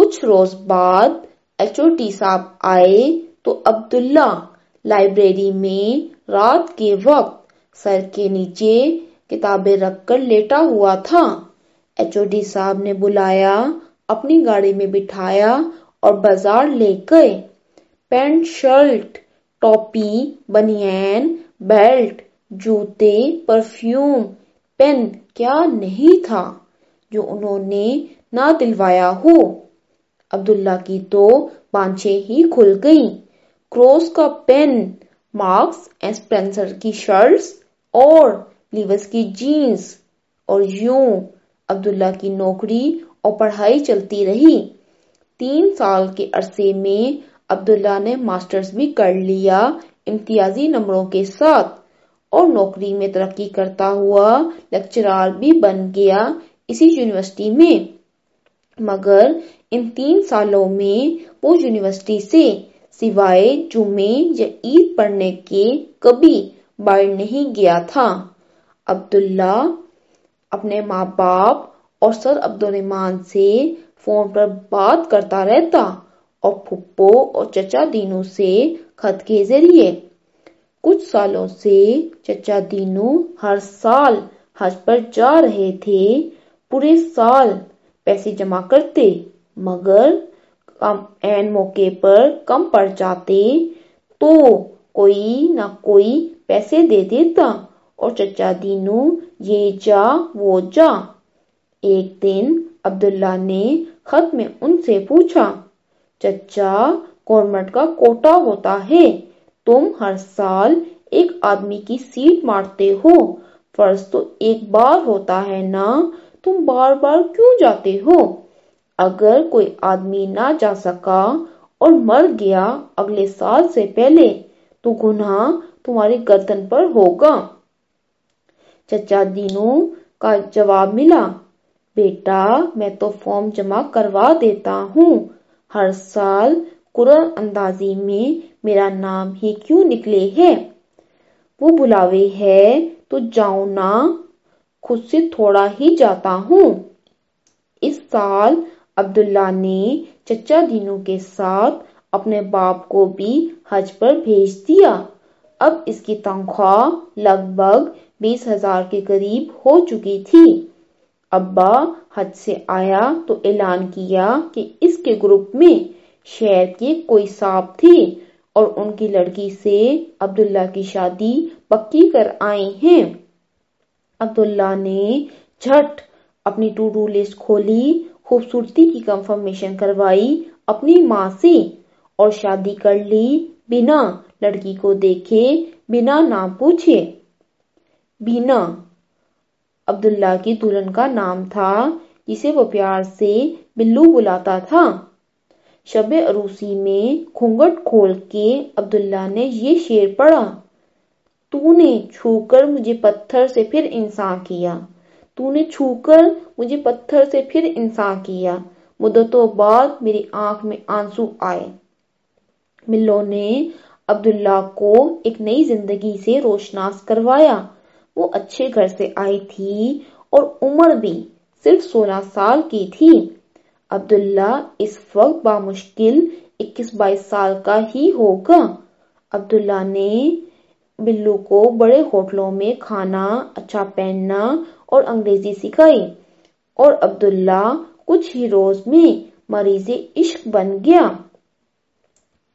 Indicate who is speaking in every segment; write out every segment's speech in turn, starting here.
Speaker 1: کچھ روز بعد H O T صاحب آئے تو عبداللہ لائبریری میں رات کے وقت سر کے نیچے کتابیں رکھ کر لیٹا ہوا تھا۔ ایچ او ڈی صاحب نے بلایا، اپنی گاڑی میں بٹھایا اور بازار لے گئے۔ پینٹ شرٹ ٹوپی بنیان بیلٹ، جوتے، پرفیوم، پین، کیا نہیں تھا جو انہوں نے نہ دلوایا ہو۔ عبداللہ کی تو بانچیں ہی کھل گئیں۔ کروس کا پین، مارکس اینڈ سپینسر کی شرٹس اور لیوس کی جینز۔ اور یوں عبداللہ کی نوکری اور پڑھائی چلتی رہی۔ تین سال کے عرصے میں عبداللہ نے ماسٹرز بھی کر لیا امتیازی نمبروں کے ساتھ۔ اور نوکری میں ترقی کرتا ہوا لیکچرار بھی بن گیا اسی یونیورسٹی میں۔ مگر ان تین سالوں میں وہ یونیورسٹی سے سوائے جمعے یا عید پڑھنے کے کبھی باہر نہیں گیا تھا۔ عبداللہ اپنے ماں باپ اور سر عبد الرحمان سے فون پر بات کرتا رہتا اور پھپھو اور چچا دینو سے خط کے ذریعے۔ کچھ سالوں سے چچا دینو ہر سال حج پر جا رہے تھے، پورے سال پیسے جمع کرتے۔ مگر این موقع پر کم پڑ جاتے تو کوئی نہ کوئی پیسے دے دیتا اور چچا دینو یہ جا وہ جا۔ ایک دن عبداللہ نے خط میں ان سے پوچھا، چچا، گورنمنٹ کا کوٹا ہوتا ہے، تم ہر سال ایک آدمی کی سیٹ مارتے ہو، فرض تو ایک بار ہوتا ہے نا، تم بار بار کیوں جاتے ہو؟ اگر کوئی آدمی نہ جا سکا اور مر گیا اگلے سال سے پہلے، تو گناہ تمہاری گردن پر ہوگا۔ چچا دینو کا جواب ملا، بیٹا، میں تو فارم جمع کروا دیتا ہوں۔ ہر سال قرآن اندازی میں میرا نام ہی کیوں نکلے ہے؟ وہ بلاوے ہے، تو جاؤں نا، خود سے تھوڑا ہی جاتا ہوں۔ اس سال عبداللہ نے چچا دینو کے ساتھ اپنے باپ کو بھی حج پر بھیج دیا۔ اب اس کی تنخواہ لگ بھگ بیس ہزار کے قریب ہو چکی تھی۔ ابا حج سے آیا تو اعلان کیا کہ اس کے گروپ میں شہر کے کوئی صاحب تھے اور ان کی لڑکی سے عبداللہ کی شادی پکی کر آئے ہیں۔ عبداللہ نے جھٹ اپنی ٹو ڈو لسٹ کھولی۔ خوبصورتی کی کنفرمیشن کروائی اپنی ماں سے اور شادی کر لی بنا لڑکی کو دیکھے، بنا نام پوچھے۔ بینا عبداللہ کی دلہن کا نام تھا، جسے وہ پیار سے بلو بلاتا تھا۔ شب عروسی میں گھونگھٹ کھول کے عبداللہ نے یہ شعر پڑھا، تو نے چھو کر مجھے پتھر سے پھر انسان کیا تو نے چھو کر مجھے پتھر سے پھر انسان کیا۔ مدتوں بعد میری آنکھ میں آنسو آئے۔ ملو نے عبداللہ کو ایک نئی زندگی سے روشناس کروایا۔ وہ اچھے گھر سے آئی تھی اور عمر بھی صرف سولہ سال کی تھی۔ عبداللہ اس وقت بامشکل اکیس بائیس سال کا ہی ہوگا۔ عبداللہ نے بلو کو بڑے ہوٹلوں میں کھانا اچھا پہننا اور انگریزی سکھائی۔ اور عبداللہ کچھ ہی روز میں مریض عشق بن گیا۔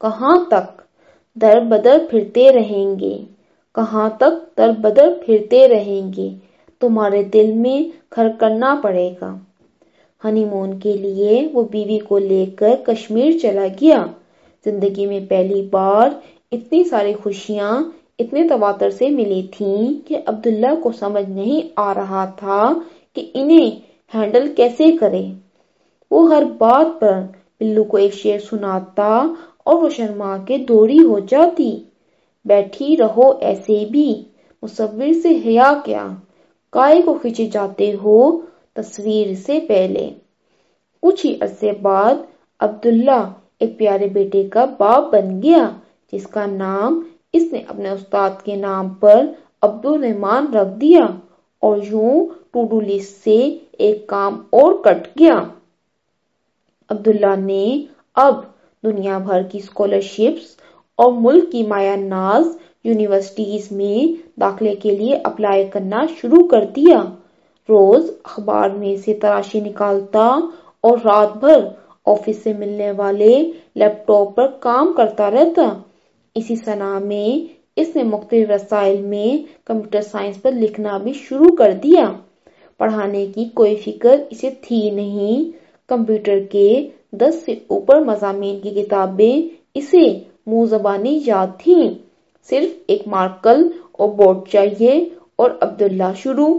Speaker 1: کہاں تک؟ در بدر پھرتے رہیں گے۔ کہاں تک؟ در بدر پھرتے رہیں گے۔ تمہارے دل میں گھر کرنا پڑے گا۔ ہنی مون کے لیے وہ بیوی کو لے کر کشمیر چلا گیا۔ زندگی میں پہلی بار اتنی ساری خوشیاں اتنے تواتر سے ملی تھیں کہ عبداللہ کو سمجھ نہیں آ رہا تھا کہ انہیں ہینڈل کیسے کرے۔ وہ ہر بات پر بلو کو ایک شعر سناتا اور وہ شرما کے دوری ہو جاتی۔ بیٹھی رہو ایسے بھی، مصور سے حیا کیا۔ کائے کو کھچے جاتے ہو تصویر سے پہلے۔ کچھ ہی عرصے بعد عبداللہ ایک پیارے بیٹے کا باپ بن گیا، جس کا نام اس نے اپنے استاد کے نام پر عبد الرحمان رکھ دیا اور یوں ٹو ڈو لسٹ سے ایک کام اور کٹ گیا۔ عبداللہ نے اب دنیا بھر کی اسکالرشپس اور ملک کی مایا ناز یونیورسٹیز میں داخلے کے لیے اپلائی کرنا شروع کر دیا۔ روز اخبار میں سے تراشی نکالتا اور رات بھر آفس سے ملنے والے لیپ ٹاپ پر کام کرتا رہتا۔ اسی سنا میں، اس نے مختلف رسائل میں کمپیوٹر سائنس پر لکھنا بھی شروع کر دیا۔ پڑھانے کی کوئی فکر اسے تھی نہیں۔ کمپیوٹر کے دس سے اوپر مضامین کی کتابیں اسے منہ زبانی یاد تھیں۔ صرف ایک مارکل اور بورڈ چاہیے اور عبداللہ شروع۔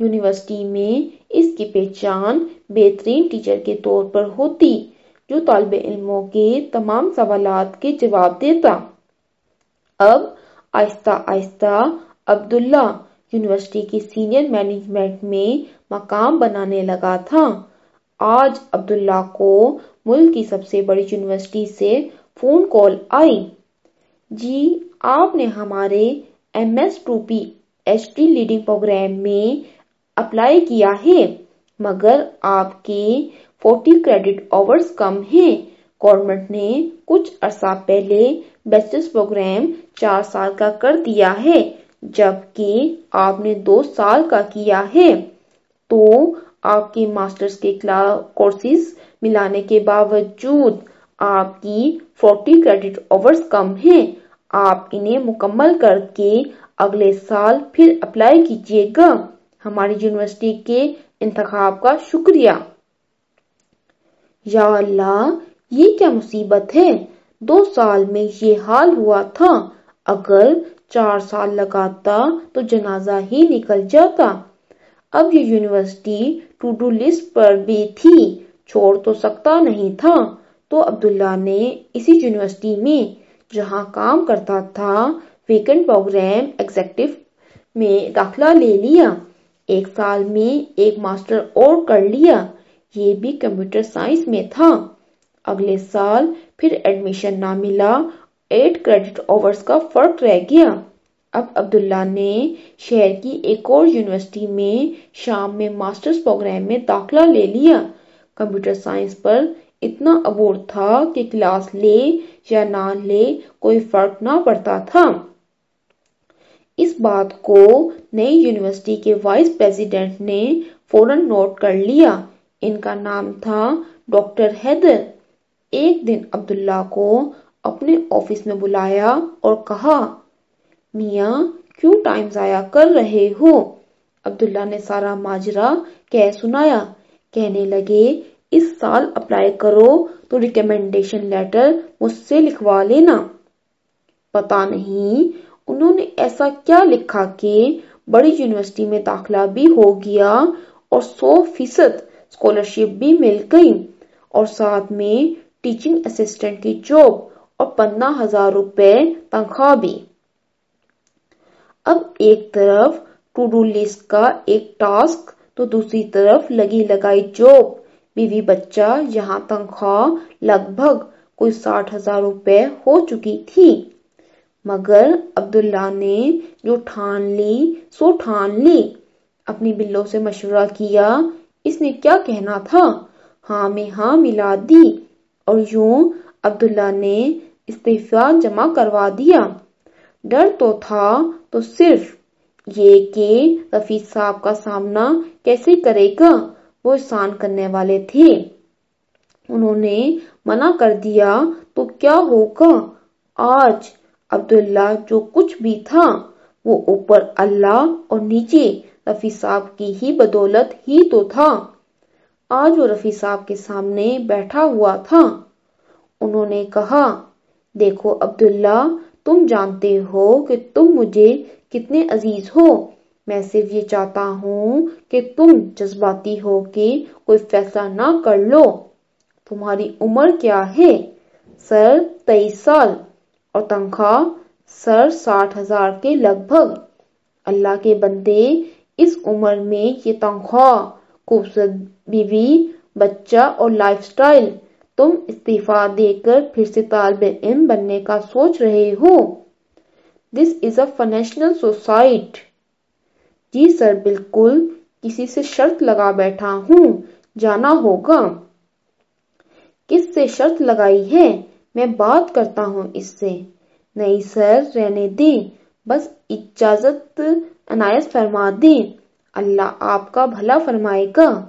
Speaker 1: یونیورسٹی میں اس کی پہچان بہترین ٹیچر کے طور پر ہوتی، جو طالب علموں کے تمام سوالات کے جواب دیتا۔ اب آہستہ آہستہ عبداللہ یونیورسٹی کی سینئر مینجمنٹ میں مقام بنانے لگا تھا۔ آج عبداللہ کو ملک کی سب سے بڑی یونیورسٹی سے فون کال آئی۔ جی آپ نے ہمارے M S to P H D leading programme میں اپلائی کیا ہے، مگر آپ کے فورٹی کریڈٹ آورز کم ہیں۔ گورنمنٹ نے کچھ عرصہ پہلے بیچلرز پروگرام چار سال کا کر دیا ہے، جبکہ آپ نے دو سال کا کیا ہے۔ تو آپ کے ماسٹرز کے کورسز ملانے کے باوجود آپ کی فورٹی کریڈٹ آورز کم ہیں۔ آپ انہیں مکمل کر کے اگلے سال پھر اپلائی کیجیے گا۔ ہماری یونیورسٹی کے انتخاب کا شکریہ۔ یا اللہ، یہ کیا مصیبت ہے؟ دو سال میں یہ حال ہوا تھا۔ اگر چار سال لگاتا تو جنازہ ہی نکل جاتا۔ اب یہ یونیورسٹی ٹو ڈو لسٹ پر بھی تھی، چھوڑ تو سکتا نہیں تھا۔ تو عبداللہ نے اسی یونیورسٹی میں جہاں کام کرتا تھا، ویکنڈ پروگرام ایگزیکٹو میں داخلہ لے لیا۔ ایک سال میں ایک ماسٹر اور کر لیا۔ یہ بھی کمپیوٹر سائنس میں تھا۔ اگلے سال پھر ایڈمیشن نہ ملا ایٹ کریڈٹ آورز کا فرق رہ گیا۔ اب عبداللہ نے شہر کی ایک اور یونیورسٹی میں شام میں ماسٹرز پروگرام میں داخلہ لے لیا۔ کمپیوٹر سائنس پر اتنا عبور تھا کہ کلاس لے یا نہ لے کوئی فرق نہ پڑتا تھا۔ اس بات کو نئی یونیورسٹی کے وائس پریزیڈنٹ نے فوراً نوٹ کر لیا۔ ان کا نام تھا ڈاکٹر حیدر۔ ایک دن عبداللہ کو اپنے آفس میں بلایا اور کہا، میاں، کیوں ٹائم ضائع کر رہے ہو؟ عبداللہ نے سارا ماجرا کہہ سنایا۔ کہنے لگے، اس سال اپلائی کرو تو ریکمینڈیشن لیٹر مجھ سے لکھوا لینا۔ پتا نہیں انہوں نے ایسا کیا لکھا کہ بڑی یونیورسٹی میں داخلہ بھی ہو گیا اور سو فیصد اسکالرشپ بھی مل گئی اور ساتھ میں ٹیچنگ اسسٹنٹ کی جاب اور پندرہ ہزار روپے تنخواہ بھی۔ اب ایک طرف ٹو ڈو لسٹ کا ایک ٹاسک تو دوسری طرف لگی لگائی جاب بیوی بچہ، یہاں تنخواہ لگ بھگ کوئی ساٹھ ہزار روپے ہو چکی تھی۔ مگر عبداللہ نے جو ٹھان لی، سو ٹھان لی۔ اپنی بلوں سے مشورہ کیا۔ اس نے کیا کہنا تھا؟ ہاں میں ہاں ملا دی۔ اور یوں عبداللہ نے استعفی جمع کروا دیا۔ ڈر تو تھا تو صرف یہ کہ رفیع صاحب کا سامنا کیسے کرے گا؟ وہ احسان کرنے والے تھے۔ انہوں نے منع کر دیا، تو کیا ہوگا؟ آج عبداللہ جو کچھ بھی تھا، وہ اوپر اللہ اور نیچے رفیع صاحب کی ہی بدولت ہی تو تھا۔ آج وہ رفیع صاحب کے سامنے بیٹھا ہوا تھا۔ انہوں نے کہا، دیکھو عبداللہ، تم جانتے ہو کہ تم مجھے کتنے عزیز ہو۔ میں صرف یہ چاہتا ہوں کہ تم جذباتی ہو کے کوئی فیصلہ نہ کر لو۔ تمہاری عمر کیا ہے؟ سر تیئیس سال اور تنخواہ سر ساٹھ ہزار کے لگ بھگ۔ اللہ کے بندے، اس عمر میں یہ تنخواہ خوبصورت بیوی، بچہ اور لائف سٹائل۔ تم استعفی دے کر پھر سے طالب علم بننے کا سوچ رہے ہو۔ دس از اے فائنینشیل سوسائٹ جی سر، بالکل کسی سے شرط لگا بیٹھا ہوں، جانا ہوگا۔ کس سے شرط لگائی ہے؟ میں بات کرتا ہوں اس سے۔ نہیں سر، رہنے دیں۔ بس اجازت عنایت فرما دیں۔ اللہ آپ کا بھلا فرمائے گا۔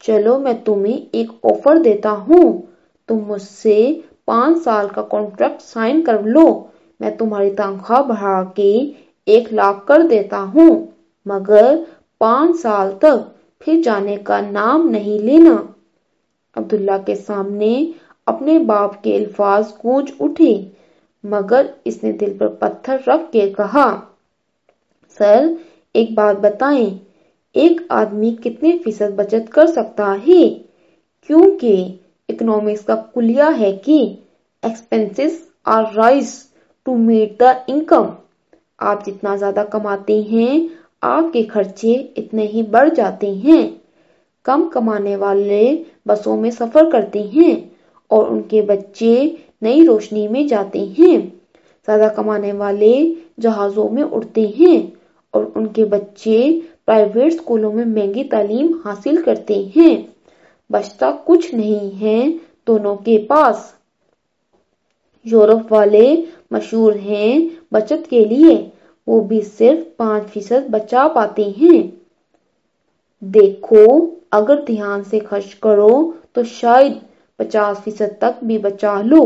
Speaker 1: چلو میں تمہیں ایک آفر دیتا ہوں۔ تم مجھ سے پانچ سال کا کانٹریکٹ سائن کر لو۔ میں تمہاری تنخواہ بڑھا کے ایک لاکھ کر دیتا ہوں۔ مگر پانچ سال تک پھر جانے کا نام نہیں لینا۔ عبداللہ کے سامنے اپنے باپ کے الفاظ گونج اٹھے۔ مگر اس نے دل پر پتھر رکھ کے کہا، سر، ایک بات بتائیں۔ ایک آدمی کتنے فیصد بچت کر سکتا ہے؟ کیونکہ اکنامکس کا کلیہ ہے کہ expenses are rise to meet the income آپ جتنا زیادہ کماتے ہیں، آپ کے خرچے اتنے ہی بڑھ جاتے ہیں۔ کم کمانے والے بسوں میں سفر کرتے ہیں اور ان کے بچے نئی روشنی میں جاتے ہیں۔ زیادہ کمانے والے جہازوں میں اڑتے ہیں اور ان کے بچے پرائیویٹ اسکولوں میں مہنگی تعلیم حاصل کرتے ہیں۔ بچتا کچھ نہیں ہے دونوں کے پاس۔ یورپ والے مشہور ہیں بچت کے لیے۔ وہ بھی صرف پانچ فیصد بچا پاتے ہیں۔ دیکھو، اگر دھیان سے خرچ کرو تو شاید پچاس فیصد تک بھی بچا لو،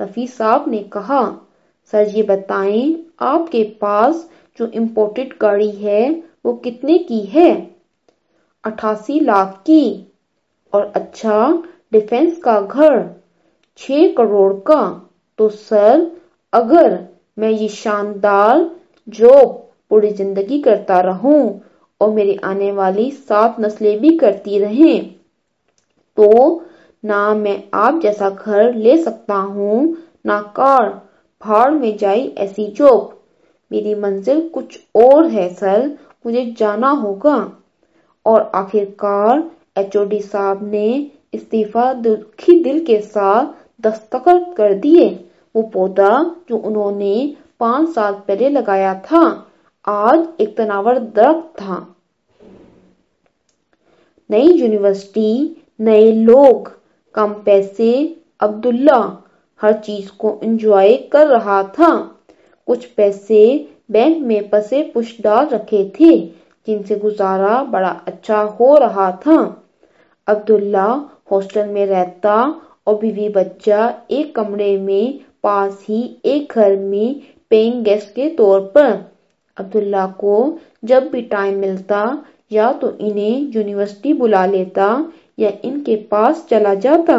Speaker 1: رفیع صاحب نے کہا۔ سر یہ بتائیں، آپ کے پاس جو امپورٹڈ گاڑی ہے وہ کتنے کی ہے؟ اٹھاسی لاکھ کی۔ اور اچھا ڈیفنس کا گھر چھ کروڑ کا۔ تو سر، اگر میں یہ شاندار جاب پوری زندگی کرتا رہوں اور میری آنے والی سات نسلیں بھی کرتی رہیں، تو نہ میں آپ جیسا گھر لے سکتا ہوں، نہ کار بھاڑ میں جائے ایسی جاب میری منزل کچھ اور ہے سر مجھے جانا ہوگا۔ اور آخر کار ایچ او ڈی صاحب نے استعفی دکھی دل کے ساتھ دستخط کر دیے۔ وہ پودا جو انہوں نے پانچ سال پہلے لگایا تھا، آج ایک تناور درخت تھا۔ نئی یونیورسٹی، نئے لوگ، کم پیسے، عبداللہ، ہر چیز کو انجوائے کر رہا تھا۔ کچھ پیسے بینک میں پسے پش ڈال رکھے تھے، جن سے گزارا بڑا اچھا ہو رہا تھا۔ عبداللہ ہاسٹل میں رہتا اور بیوی بچہ ایک کمرے میں پاس ہی ایک گھر میں پیئنگ گیسٹ کے طور پر۔ عبداللہ کو جب بھی ٹائم ملتا، یا تو انہیں یونیورسٹی بلا لیتا، یا ان کے پاس چلا جاتا۔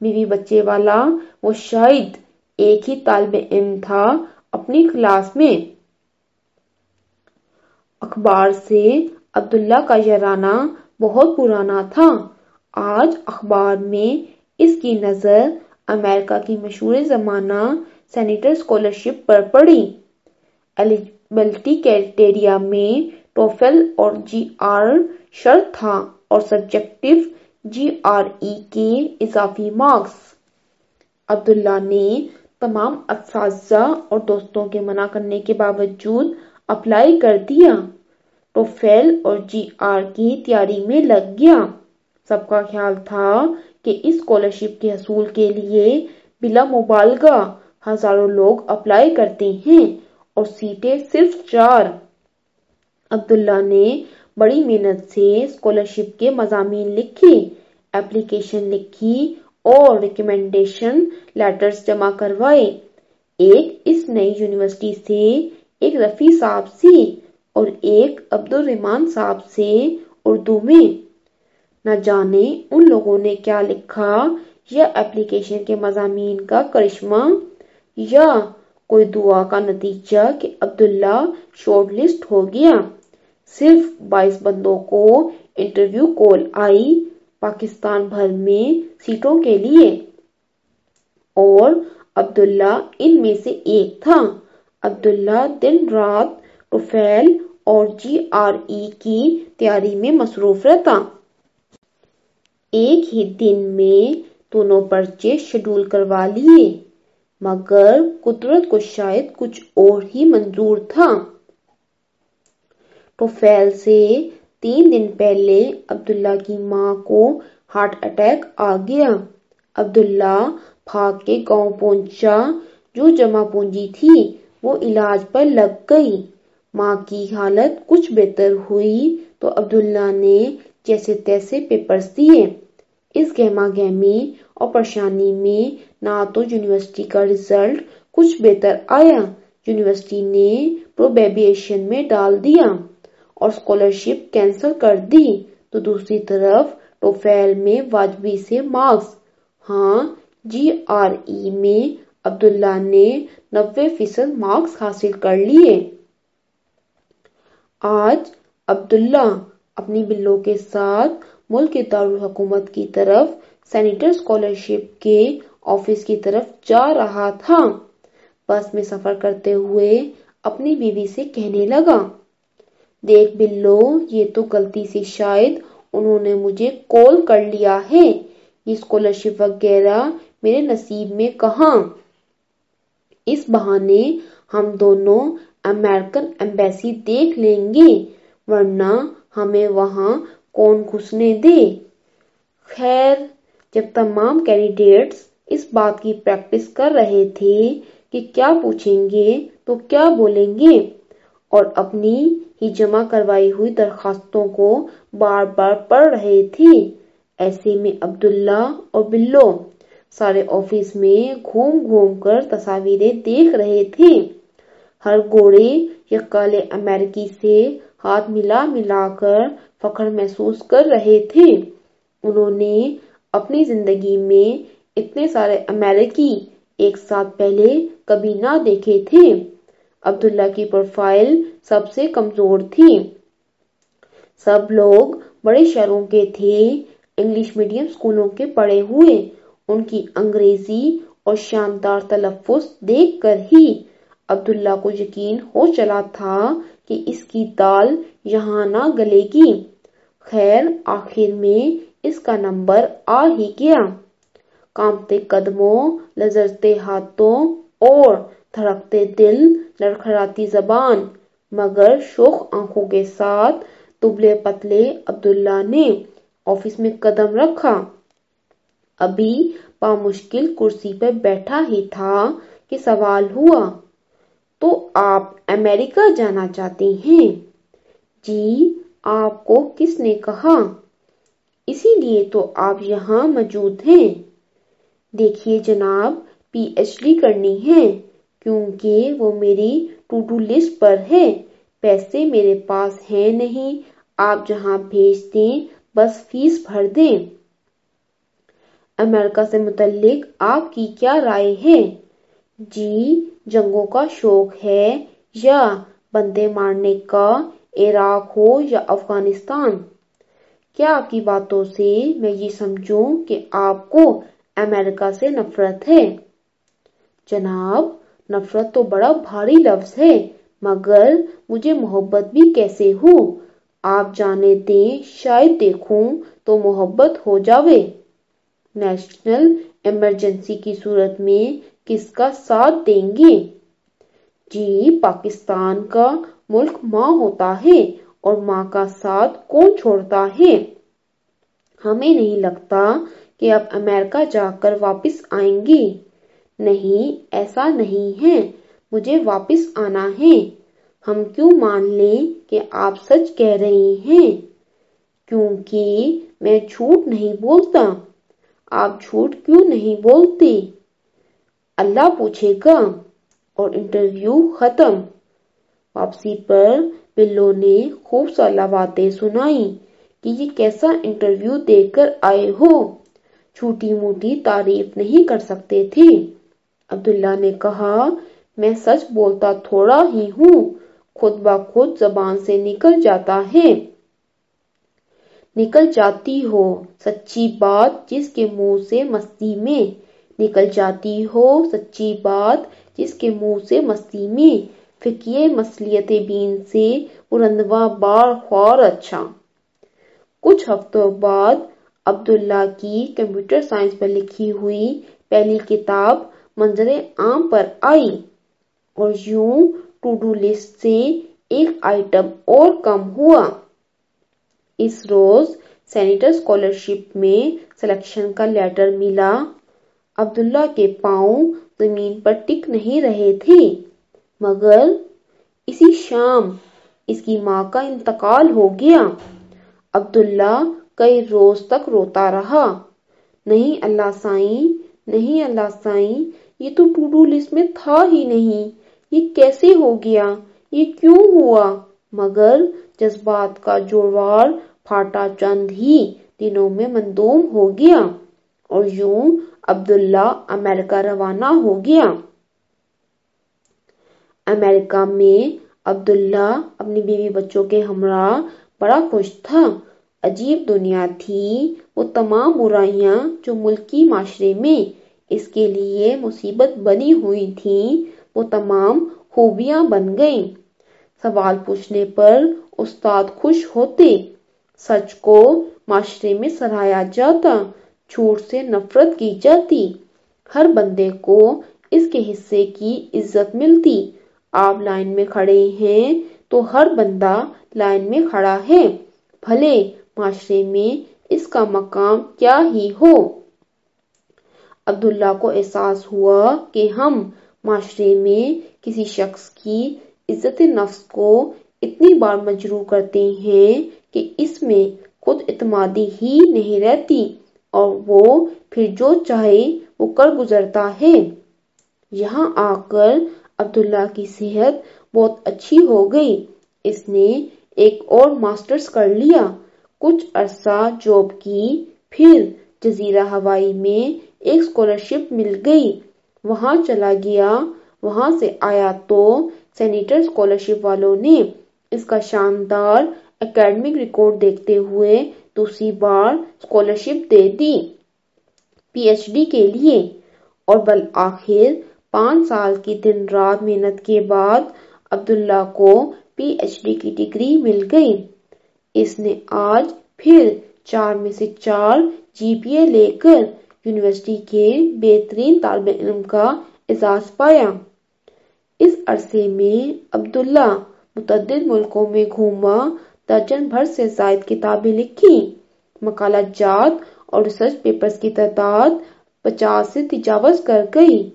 Speaker 1: بیوی بچے والا وہ شاید ایک ہی طالب علم تھا اپنی کلاس میں۔ اخبار سے عبداللہ کا یارانہ بہت پرانا تھا۔ آج اخبار میں اس کی نظر امریکہ کی مشہور زمانہ سینیٹر اسکالرشپ پر پڑی۔ ایلیجبلٹی کرائٹیریا میں ٹوفل اور جی آر شرط تھا اور سبجیکٹو جی آر ای کے اضافی مارکس۔ عبداللہ نے تمام اساتذہ اور دوستوں کے منع کرنے کے باوجود اپلائی کر دیا ٹوفیل اور جی آر کی تیاری میں لگ گیا۔ سب کا خیال تھا کہ اس اسکالرشپ کے حصول کے لیے بلا مبالغہ ہزاروں لوگ اپلائی کرتے ہیں اور سیٹیں صرف چار۔ عبداللہ نے بڑی محنت سے اسکالرشپ کے مضامین لکھے اپلیکیشن لکھی اور ریکمنڈیشن لیٹرز جمع کروائے۔ ایک اس نئی یونیورسٹی سے ایک رفیع صاحب سے اور ایک عبدالرحمان صاحب سے اردو میں۔ نہ جانے ان لوگوں نے کیا لکھا یا اپلیکیشن کے مضامین کا کرشمہ یا کوئی دعا کا نتیجہ کہ عبداللہ شارٹ لسٹ ہو گیا۔ صرف بائیس بندوں کو انٹرویو کال آئی پاکستان بھر میں سیٹوں کے لیے اور عبداللہ ان میں سے ایک تھا۔ عبداللہ دن رات ٹوفیل اور جی آر ای کی تیاری میں مصروف رہتا۔ ایک ہی دن میں دونوں پرچے شیڈول کروا لیے، مگر قدرت کو شاید کچھ اور ہی منظور تھا۔ ٹوفیل سے تین دن پہلے عبداللہ کی ماں کو ہارٹ اٹیک آ گیا۔ عبداللہ بھاگ کے گاؤں پہنچا جو جمع پونجی تھی۔ وہ علاج پر لگ گئی۔ ماں کی حالت کچھ بہتر ہوئی تو عبداللہ نے جیسے تیسے پیپرز دیے۔ اس گہما گہمی اور پریشانی میں نہ تو یونیورسٹی کا رزلٹ کچھ بہتر آیا۔ یونیورسٹی نے پروبیبیشن میں ڈال دیا اور اسکالرشپ کینسل کر دی۔ تو دوسری طرف ٹوفیل میں واجبی سے مارکس ہاں جی آر ای میں عبداللہ نے نوے فیصد مارکس حاصل کر لیے۔ آج عبداللہ اپنی بلوں کے ساتھ ملک کے دارالحکومت کی طرف سینیٹر اسکالرشپ کے آفس کی طرف جا رہا تھا۔ بس میں سفر کرتے ہوئے اپنی بیوی سے کہنے لگا، دیکھ بلو، یہ تو غلطی سے شاید انہوں نے مجھے کال کر لیا ہے۔ یہ اسکالرشپ وغیرہ میرے نصیب میں کہاں؟ اس بہانے ہم دونوں امریکن ایمبیسی دیکھ لیں گے، ورنہ ہمیں وہاں کون گھسنے دے۔ خیر، جب تمام کینڈیڈیٹس اس بات کی پریکٹس کر رہے تھے کہ کیا پوچھیں گے تو کیا بولیں گے، اور اپنی ہی جمع کروائی ہوئی درخواستوں کو بار بار پڑھ رہے تھے، ایسے میں عبداللہ اور بلو۔ سارے آفس میں گھوم گھوم کر تصاویریں دیکھ رہے تھے۔ ہر گورے یا کالے امریکی سے ہاتھ ملا ملا کر فخر محسوس کر رہے تھے۔ انہوں نے اپنی زندگی میں اتنے سارے امریکی ایک ساتھ پہلے کبھی نہ دیکھے تھے۔ عبداللہ کی پروفائل سب سے کمزور تھی۔ سب لوگ بڑے شہروں کے تھے، انگلش میڈیم اسکولوں کے پڑھے ہوئے۔ ان کی انگریزی اور شاندار تلفظ دیکھ کر ہی عبداللہ کو یقین ہو چلا تھا کہ اس کی دال یہاں نہ گلے گی۔ خیر، آخر میں اس کا نمبر آ ہی گیا۔ کانپتے قدموں لرزتے ہاتھوں اور دھڑکتے دل، لڑکھڑاتی زبان۔ مگر شوخ آنکھوں کے ساتھ دبلے پتلے عبداللہ نے آفس میں قدم رکھا۔ ابھی بامشکل کرسی پر بیٹھا ہی تھا کہ سوال ہوا، تو آپ امریکہ جانا چاہتے ہیں؟ جی آپ کو کس نے کہا؟ اسی لیے تو آپ یہاں موجود ہیں۔ دیکھیے جناب، پی ایچ ڈی کرنی ہے، کیونکہ وہ میری ٹو ڈو لسٹ پر ہے۔ پیسے میرے پاس ہیں نہیں، آپ جہاں بھیج دیں، بس فیس بھر دیں۔ امریکہ سے متعلق آپ کی کیا رائے ہے؟ جی جنگوں کا شوق ہے یا بندے مارنے کا عراق ہو یا افغانستان؟ کیا آپ کی باتوں سے میں یہ سمجھوں کہ آپ کو امریکہ سے نفرت ہے؟ جناب، نفرت تو بڑا بھاری لفظ ہے، مگر مجھے محبت بھی کیسے ہو؟ آپ جانے دیں، شاید دیکھوں تو محبت ہو جاوے۔ نیشنل ایمرجنسی کی صورت میں کس کا ساتھ دیں گے؟ جی پاکستان کا ملک ماں ہوتا ہے اور ماں کا ساتھ کون چھوڑتا ہے؟ ہمیں نہیں لگتا کہ آپ امریکہ جا کر واپس آئیں گے۔ نہیں، ایسا نہیں ہے۔ مجھے واپس آنا ہے۔ ہم کیوں مان لیں کہ آپ سچ کہہ رہے ہیں؟ کیونکہ میں جھوٹ نہیں بولتا۔ آپ جھوٹ کیوں نہیں بولتے اللہ پوچھے گا اور انٹرویو ختم۔ واپسی پر بلو نے خوب سالہ باتیں سنائی کہ یہ کیسا انٹرویو دے کر آئے ہو۔ چھوٹی موٹی تعریف نہیں کر سکتے تھے۔ عبداللہ نے کہا، میں سچ بولتا تھوڑا ہی ہوں، خود بخود زبان سے نکل جاتا ہے۔ نکل جاتی ہو، سچی بات جس کے منہ سے مستی میں۔ نکل جاتی ہو، سچی بات جس کے منہ سے مستی میں۔ فقیہ مسلیت بین سے ارندوا بار خوار اچھا۔ کچھ ہفتوں بعد عبداللہ کی کمپیوٹر سائنس پر لکھی ہوئی پہلی کتاب منظر عام پر آئی۔ اور یوں ٹو ڈو لسٹ سے ایک آئٹم اور کم ہوا۔ اس روز سینیٹر اسکالرشپ میں سلیکشن کا لیٹر ملا۔ عبداللہ کے پاؤں زمین پر ٹک نہیں رہے تھے، مگر اسی شام اس کی ماں کا انتقال ہو گیا۔ عبداللہ کئی روز تک روتا رہا۔ نہیں اللہ سائیں، نہیں اللہ سائیں، یہ تو ٹو ڈو لسٹ میں تھا ہی نہیں۔ یہ کیسے ہو گیا؟ یہ کیوں ہوا؟ مگر جذبات کا جوڑوار پھاٹا چند ہی دنوں میں مندوم ہو گیا اور یوں عبداللہ امریکہ روانہ ہو گیا۔ امریکہ میں عبداللہ اپنی بیوی بچوں کے ہمراہ بڑا خوش تھا۔ عجیب دنیا تھی۔ وہ تمام برائیاں جو ملکی معاشرے میں اس کے لیے مصیبت بنی ہوئی تھیں، وہ تمام خوبیاں بن گئیں۔ سوال پوچھنے پر استاد خوش ہوتے سچ کو معاشرے میں سراہا جاتا، جھوٹ سے نفرت کی جاتی۔ ہر بندے کو اس کے حصے کی عزت ملتی۔ آپ لائن میں کھڑے ہیں تو ہر بندہ لائن میں کھڑا ہے۔ بھلے معاشرے میں اس کا مقام کیا ہی ہو۔ عبداللہ کو احساس ہوا کہ ہم معاشرے میں کسی شخص کی عزت نفس کو اتنی بار مجروح کرتے ہیں کہ اس میں خود اعتمادی ہی نہیں رہتی اور وہ پھر جو چاہے وہ کر گزرتا ہے۔ یہاں آ کر عبداللہ کی صحت بہت اچھی ہو گئی۔ اس نے ایک اور ماسٹرز کر لیا۔ کچھ عرصہ جاب کی، پھر جزیرہ ہوائی میں ایک اسکالرشپ مل گئی۔ وہاں چلا گیا۔ وہاں سے آیا تو سینیٹر اسکالرشپ والوں نے اس کا شاندار اکیڈمک ریکارڈ دیکھتے ہوئے دوسری بار اسکالرشپ دے دی۔ پی ایچ ڈی کے لیے۔ اور بالآخر پانچ سال کی دن رات محنت کے بعد عبداللہ کو پی ایچ ڈی کی ڈگری مل گئی۔ اس نے آج پھر چار میں سے چار جی پی اے لے کر یونیورسٹی کے بہترین طالب علم کا اعزاز پایا۔ اس عرصے میں عبداللہ متعدد ملکوں میں گھوما درجن بھر سے زائد کتابیں لکھی۔ مقالہ جات اور ریسرچ پیپرز کی تعداد پچاس سے تجاوز کر گئی۔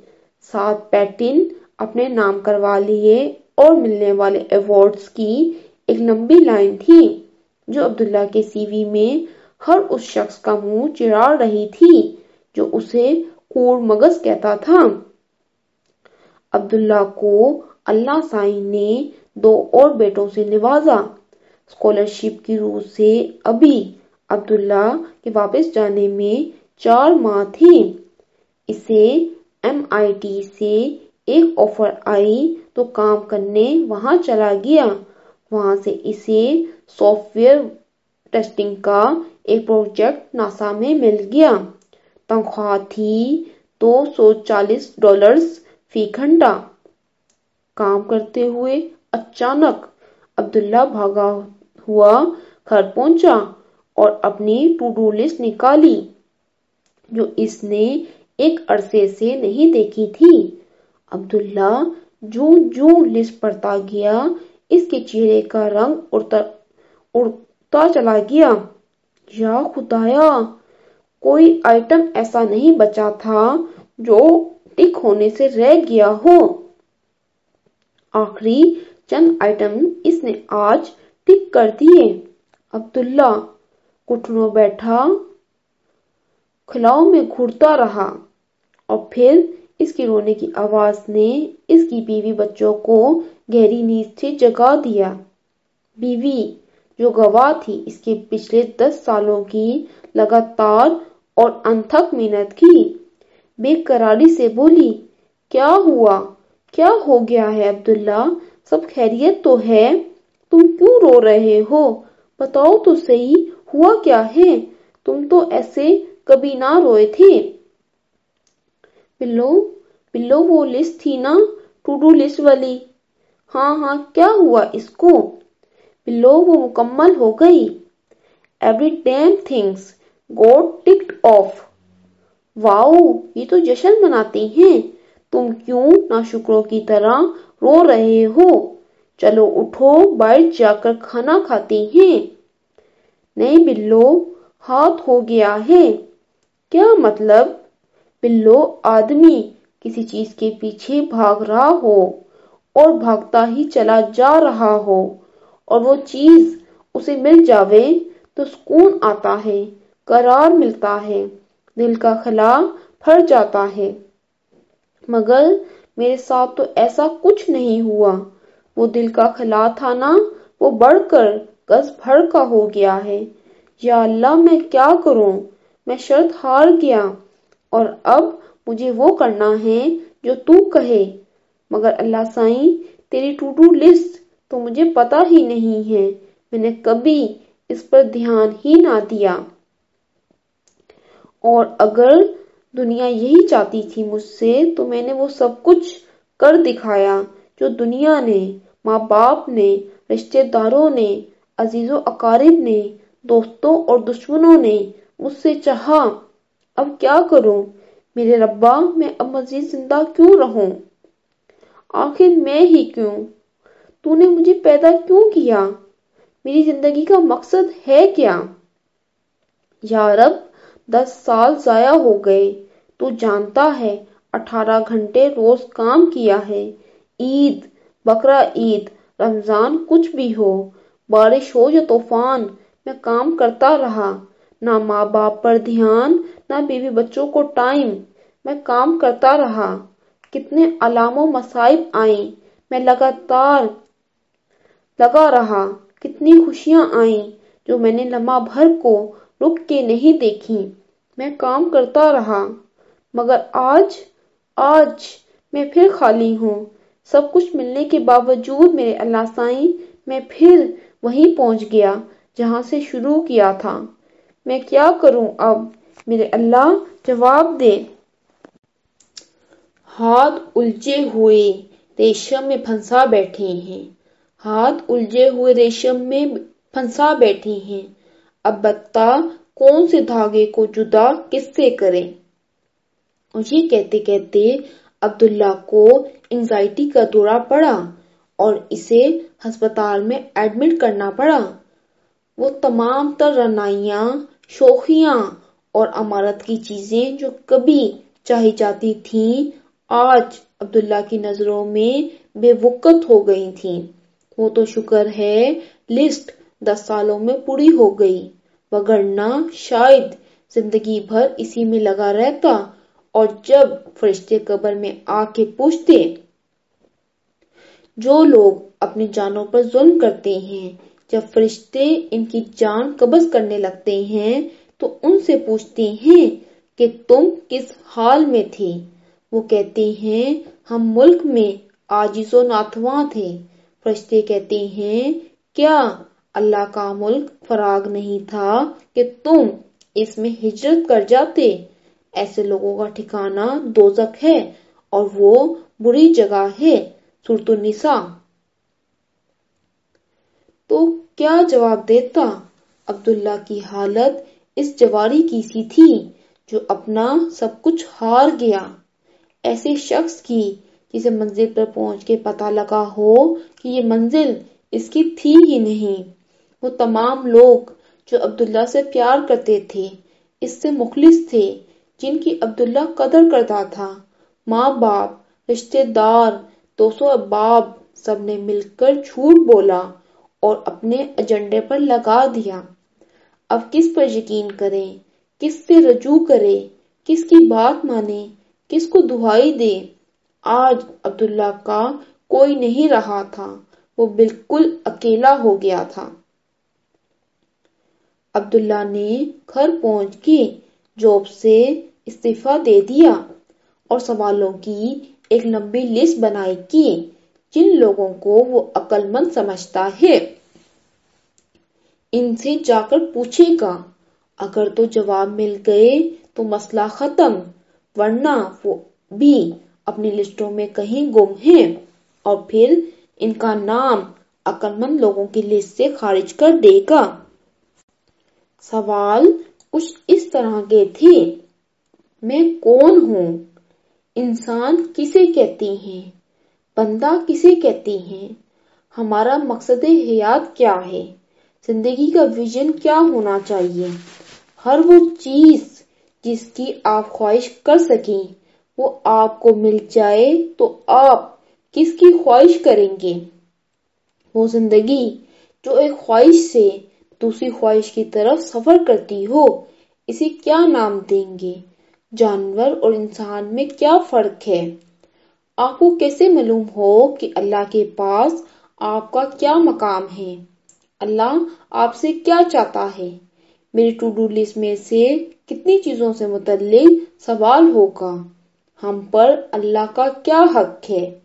Speaker 1: سات پیٹنٹ اپنے نام کروا لیے اور ملنے والے ایوارڈز کی ایک لمبی لائن تھی، جو عبداللہ کے سی وی میں ہر اس شخص کا منہ چراڑ رہی تھی، جو اسے کوڑ مغز کہتا تھا۔ عبداللہ کو اللہ سائیں نے دو اور بیٹوں سے نوازا۔ اسکالرشپ کی روح سے ابھی عبداللہ کے واپس جانے میں چار ماہ تھی اسے ایم آئی ٹی سے ایک آفر آئی تو کام کرنے وہاں چلا گیا۔ وہاں سے اسے سافٹ ویئر ٹیسٹنگ کا ایک پروجیکٹ ناسا میں مل گیا۔ تنخواہ تھی دو سو چالیس ڈالرز فی گھنٹہ۔ کام کرتے ہوئے اچانک عبداللہ بھاگا ہوا گھر پہنچا اور اپنی ٹو ڈو لسٹ نکالی، جو اس نے ایک عرصے سے نہیں دیکھی تھی۔ عبداللہ جو جو لسٹ پڑھتا گیا، اس کے چہرے کا رنگ اڑتا چلا گیا۔ یا خدایا، کوئی آئٹم ایسا نہیں بچا تھا جو ٹک ہونے سے رہ گیا ہو۔ آخری چند آئٹم اس نے آج ٹک کر دیے۔ عبداللہ گھٹنوں بیٹھا خلاؤں میں گھڑتا رہا اور پھر اس کی رونے کی آواز نے اس کی بیوی بچوں کو گہری نیند سے جگا دیا۔ بیوی جو گواہ تھی، اس کے پچھلے دس سالوں کی لگاتار اور انتھک محنت کی۔ بے قراری سے بولی، کیا ہوا؟ کیا ہو گیا ہے عبداللہ؟ سب خیریت تو ہے۔ تم کیوں رو رہے ہو؟ بتاؤ تو صحیح، ہوا کیا ہے؟ تم تو ایسے کبھی نہ روئے تھے۔ بلو بلو وہ لسٹ تھی نا ٹو ڈو لسٹ والی۔ ہاں ہاں کیا ہوا اس کو؟ بلو وہ مکمل ہو گئی۔ Every damn things got ticked off. Wow, یہ تو جشن مناتے ہیں۔ تم کیوں ناشکروں کی طرح رو رہے ہو۔ چلو اٹھو باہر جا کر کھانا کھاتے ہیں۔ نہیں بلو، ہاتھ ہو گیا ہے۔ کیا مطلب؟ پلو آدمی کسی چیز کے پیچھے بھاگ رہا ہو اور بھاگتا ہی چلا جا رہا ہو۔ اور وہ چیز اسے مل جاوے تو سکون آتا ہے، قرار ملتا ہے۔ دل کا خلا پھر جاتا ہے۔ مگر میرے ساتھ تو ایسا کچھ نہیں ہوا۔ وہ دل کا خلا تھا نا، وہ بڑھ کر گز بھر کا ہو گیا ہے۔ یا اللہ، میں کیا کروں؟ میں شرط ہار گیا۔ اور اب مجھے وہ کرنا ہے جو تو کہے۔ مگر اللہ سائیں، تیری ٹو ٹو لسٹ تو مجھے پتا ہی نہیں ہے۔ میں نے کبھی اس پر دھیان ہی نہ دیا۔ اور اگر دنیا یہی چاہتی تھی مجھ سے، تو میں نے وہ سب کچھ کر دکھایا جو دنیا نے، ماں باپ نے رشتے داروں نے، عزیز و اقارب نے، دوستوں اور دشمنوں نے مجھ سے چاہا۔ اب کیا کروں؟ میرے ربا، میں اب مزید زندہ کیوں رہوں؟ آخر میں ہی کیوں؟ تو نے مجھے پیدا کیوں کیا؟ میری زندگی کا مقصد ہے کیا؟ یا رب دس سال ضائع ہو گئے۔ تو جانتا ہے، اٹھارہ گھنٹے روز کام کیا ہے۔ عید بکرا عید، رمضان کچھ بھی ہو۔ بارش ہو یا طوفان، میں کام کرتا رہا۔ نہ ماں باپ پر دھیان، نہ بیوی بچوں کو ٹائم۔ میں کام کرتا رہا۔ کتنے علام و مصائب آئیں۔ میں لگاتار لگا رہا۔ کتنی خوشیاں آئیں جو میں نے لمحہ بھر کو رک کے نہیں دیکھی میں کام کرتا رہا، مگر آج آج میں پھر خالی ہوں۔ سب کچھ ملنے کے باوجود میرے اللہ سائیں میں پھر وہیں پہنچ گیا جہاں سے شروع کیا تھا۔ میں کیا کروں اب؟ میرے اللہ جواب دے۔ ہاتھ الجھے ہوئے ریشم میں پھنسا بیٹھے ہیں۔ ہاتھ الجھے ہوئے ریشم میں پھنسا بیٹھے ہیں۔ اب بتا کون سے دھاگے کو جدا کس سے کریں؟ اور یہ کہتے کہتے عبداللہ کو انگزائٹی کا دورہ پڑا اور اسے ہسپتال میں ایڈمٹ کرنا پڑا۔ وہ تمام تر رنائیاں شوخیاں اور امارت کی چیزیں جو کبھی چاہی جاتی تھیں، آج عبداللہ کی نظروں میں بے وقت ہو گئی تھیں۔ وہ تو شکر ہے لسٹ دس سالوں میں پوری ہو گئی۔ وگرنہ شاید زندگی بھر اسی میں لگا رہتا اور جب فرشتے قبر میں آ کے پوچھتے، جو لوگ اپنی جانوں پر ظلم کرتے ہیں، جب فرشتے ان کی جان قبض کرنے لگتے ہیں، تو ان سے پوچھتے ہیں کہ تم کس حال میں تھے؟ وہ کہتے ہیں، ہم ملک میں آجز و ناتواں تھے۔ فرشتے کہتے ہیں، کیا اللہ کا ملک فراغ نہیں تھا کہ تم اس میں ہجرت کر جاتے۔ ایسے لوگوں کا ٹھکانہ دوزک ہے اور وہ بری جگہ ہے سورت النساء۔ تو کیا جواب دیتا؟ عبداللہ کی حالت اس جواری کی سی تھی جو اپنا سب کچھ ہار گیا۔ ایسے شخص کی جسے منزل پر پہنچ کے پتا لگا ہو کہ یہ منزل اس کی تھی ہی نہیں۔ وہ تمام لوگ جو عبداللہ سے پیار کرتے تھے، اس سے مخلص تھے، جن کی عبداللہ قدر کرتا تھا۔ ماں باپ رشتے دار دوستو احباب، سب نے مل کر جھوٹ بولا اور اپنے ایجنڈے پر لگا دیا۔ اب کس پر یقین کریں؟ کس سے رجوع کرے کس کی بات مانے کس کو دہائی دے آج عبداللہ کا کوئی نہیں رہا تھا، وہ بالکل اکیلا ہو گیا تھا۔ عبداللہ نے گھر پہنچ کے جاب سے استعفی دے دیا اور سوالوں کی ایک لمبی لسٹ بنائی کی جن لوگوں کو وہ عقل مند سمجھتا ہے، ان سے جا کر پوچھے گا، اگر تو جواب مل گئے تو مسئلہ ختم، ورنہ وہ بھی اپنی لسٹوں میں کہیں گم ہیں۔ اور پھر ان کا نام عقل مند لوگوں کی لسٹ سے خارج کر دے گا۔ سوال کچھ اس طرح کے تھے۔ میں کون ہوں؟ انسان کسے کہتی ہیں؟ بندہ کسے کہتی ہیں؟ ہمارا مقصد حیات کیا ہے؟ زندگی کا ویژن کیا ہونا چاہیے؟ ہر وہ چیز جس کی آپ خواہش کر سکیں، وہ آپ کو مل جائے تو آپ کس کی خواہش کریں گے؟ وہ زندگی جو ایک خواہش سے دوسری خواہش کی طرف سفر کرتی ہو، اسے کیا نام دیں گے؟ جانور اور انسان میں کیا فرق ہے؟ آپ کو کیسے معلوم ہو کہ اللہ کے پاس آپ کا کیا مقام ہے؟ اللہ آپ سے کیا چاہتا ہے؟ میری ٹو ڈو لسٹ میں سے کتنی چیزوں سے متعلق سوال ہوگا۔ ہم پر اللہ کا کیا حق ہے؟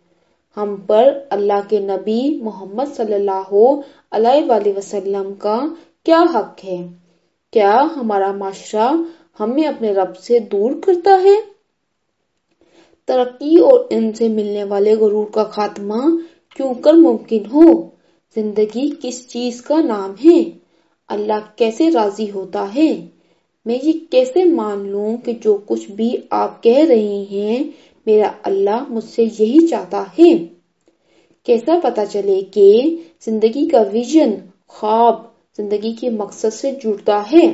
Speaker 1: ہم پر اللہ کے نبی محمد صلی اللہ علیہ وآلہ وسلم کا کیا حق ہے؟ کیا ہمارا معاشرہ ہمیں اپنے رب سے دور کرتا ہے؟ ترقی اور ان سے ملنے والے غرور کا خاتمہ کیوں کر ممکن ہو؟ زندگی کس چیز کا نام ہے؟ اللہ کیسے راضی ہوتا ہے؟ میں یہ کیسے مان لوں کہ جو کچھ بھی آپ کہہ رہے ہیں، میرا اللہ مجھ سے یہی چاہتا ہے؟ کیسا پتا چلے کہ زندگی کا ویژن خواب زندگی کے مقصد سے جڑتا ہے۔